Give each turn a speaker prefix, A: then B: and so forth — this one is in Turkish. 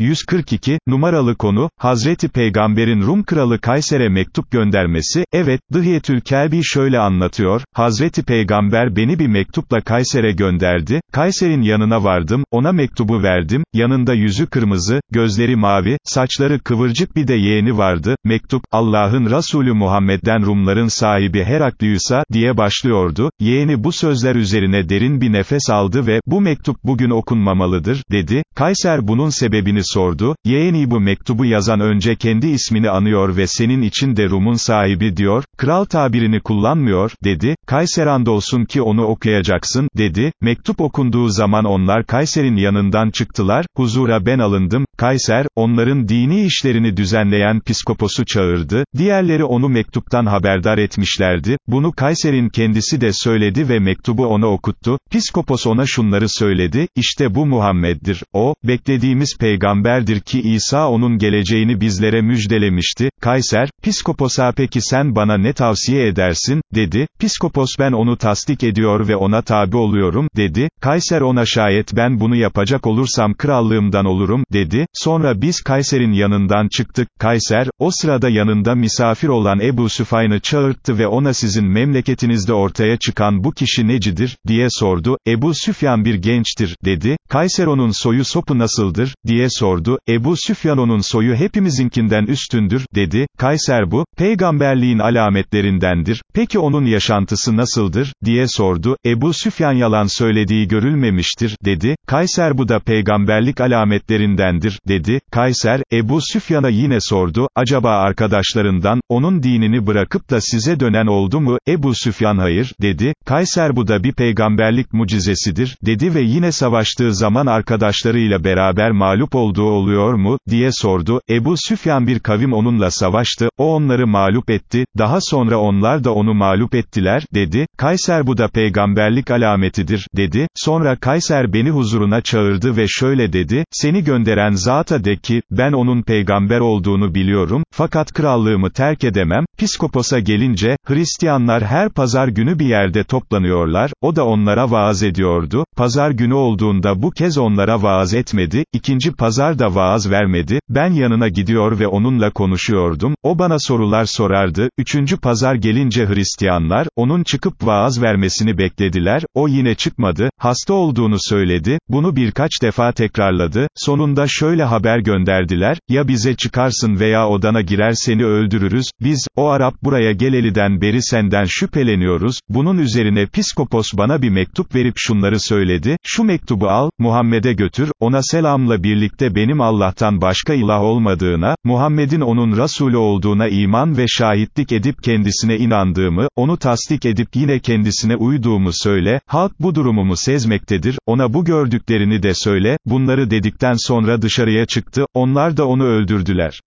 A: 142, numaralı konu, Hazreti Peygamber'in Rum kralı Kayser'e mektup göndermesi, evet, Dıhiyetül Kelbi şöyle anlatıyor, Hazreti Peygamber beni bir mektupla Kayser'e gönderdi, Kayser'in yanına vardım, ona mektubu verdim, yanında yüzü kırmızı, gözleri mavi, saçları kıvırcık bir de yeğeni vardı, mektup, Allah'ın Resulü Muhammed'den Rumların sahibi Heraklius'a, diye başlıyordu, yeğeni bu sözler üzerine derin bir nefes aldı ve, bu mektup bugün okunmamalıdır, dedi, Kayser bunun sebebini sordu, yeğeni bu mektubu yazan önce kendi ismini anıyor ve senin için de Rum'un sahibi diyor, kral tabirini kullanmıyor, dedi, Kayser andolsun ki onu okuyacaksın, dedi, mektup okunduğu zaman onlar Kayser'in yanından çıktılar, huzura ben alındım, Kayser, onların dini işlerini düzenleyen piskoposu çağırdı, diğerleri onu mektuptan haberdar etmişlerdi, bunu Kayser'in kendisi de söyledi ve mektubu ona okuttu, piskopos ona şunları söyledi, işte bu Muhammed'dir, o, beklediğimiz peygamberdir ki İsa onun geleceğini bizlere müjdelemişti, Kayser, piskoposa peki sen bana ne tavsiye edersin, dedi, piskopos ben onu tasdik ediyor ve ona tabi oluyorum, dedi, Kayser ona şayet ben bunu yapacak olursam krallığımdan olurum, dedi, sonra biz Kayser'in yanından çıktık, Kayser, o sırada yanında misafir olan Ebu Süfyan'ı çağırttı ve ona sizin memleketinizde ortaya çıkan bu kişi necidir, diye sordu, Ebu Süfyan bir gençtir, dedi, Kayser onun soyu sopu nasıldır, diye sordu, Ebu Süfyan onun soyu hepimizinkinden üstündür, dedi, Kayser bu, peygamberliğin alametlerindendir, peki onun yaşantısı nasıldır, diye sordu, Ebu Süfyan yalan söylediği görülmemiştir, dedi, Kayser bu da peygamberlik alametlerindendir, dedi, Kayser, Ebu Süfyan'a yine sordu, acaba arkadaşlarından, onun dinini bırakıp da size dönen oldu mu, Ebu Süfyan hayır, dedi, Kayser bu da bir peygamberlik mucizesidir, dedi ve yine savaştığı zaman arkadaşlarıyla beraber mağlup olduğu oluyor mu, diye sordu, Ebu Süfyan bir kavim onunla savaştı, o onları mağlup etti, daha sonra onlar da onu mağlup ettiler, dedi, Kayser bu da peygamberlik alametidir, dedi, sonra Kayser beni huzuruna çağırdı ve şöyle dedi, seni gönderen zata de ki, ben onun peygamber olduğunu biliyorum, fakat krallığımı terk edemem, piskoposa gelince, Hristiyanlar her pazar günü bir yerde toplanıyorlar, o da onlara vaaz ediyordu, pazar günü olduğunda bu kez onlara vaaz etmedi, ikinci pazar da vaaz vermedi, ben yanına gidiyor ve onunla konuşuyordum, o bana sorular sorardı, üçüncü pazar gelince Hristiyanlar, onun çıkıp vaaz vermesini beklediler, o yine çıkmadı, hasta olduğunu söyledi, bunu birkaç defa tekrarladı, sonunda şöyle haber gönderdiler, ya bize çıkarsın veya odana girer seni öldürürüz, biz, o Arap buraya geleliden beri senden şüpheleniyoruz, bunun üzerine piskopos bana bir mektup verip şunları söyledi, şu mektubu al, Muhammed'e götür, ona selamla birlikte benim Allah'tan başka ilah olmadığına, Muhammed'in onun Resulü olduğuna iman ve şahitlik edip kendisine inandığımı, onu tasdik edip yine kendisine uyduğumu söyle, halk bu durumumu sezmektedir, ona bu gördüklerini de söyle, bunları dedikten sonra dışarıya çıktı, onlar da onu öldürdüler.